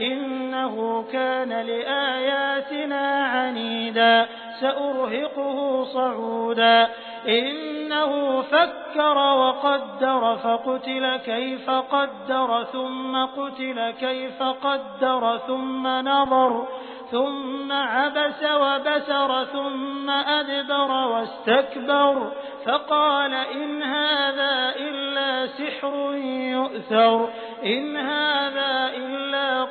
إنه كان لآياتنا عنيدا سأرهقه صعودا. إنه فكر وقدر فقتل كيف قدر ثم قتل كيف قدر ثم نظر ثم عبس وبسر ثم أدبر واستكبر. فقال إن هذا إلا سحر يؤثر إن هذا إلا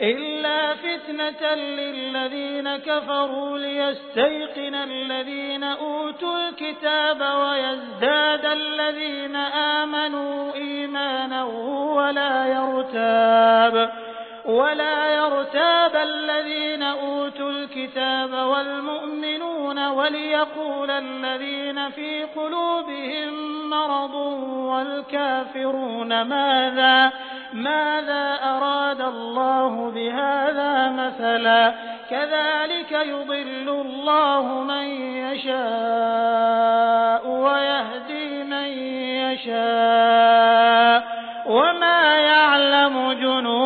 إلا فتنة للذين كفروا ليستيقن الذين أوتوا الكتاب ويزداد الذين آمنوا إيمانا ولا يرتاب ولا يرتاب الذين أوتوا الكتاب والمؤمنون وليقول الذين في قلوبهم مرض والكافرون ماذا؟ ماذا أراد الله بهذا مثلا؟ كذلك يضل الله من يشاء ويهدي من يشاء. وما يعلم جنود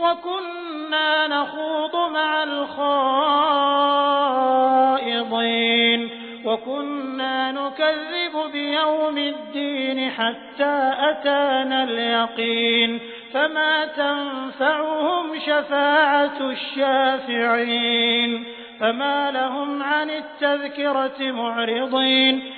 وكنا نخوض مع الخائضين وكنا نكذب بيوم الدين حتى أتانا اليقين فما تنفعهم شفاعة الشافعين فما لهم عن التذكرة معرضين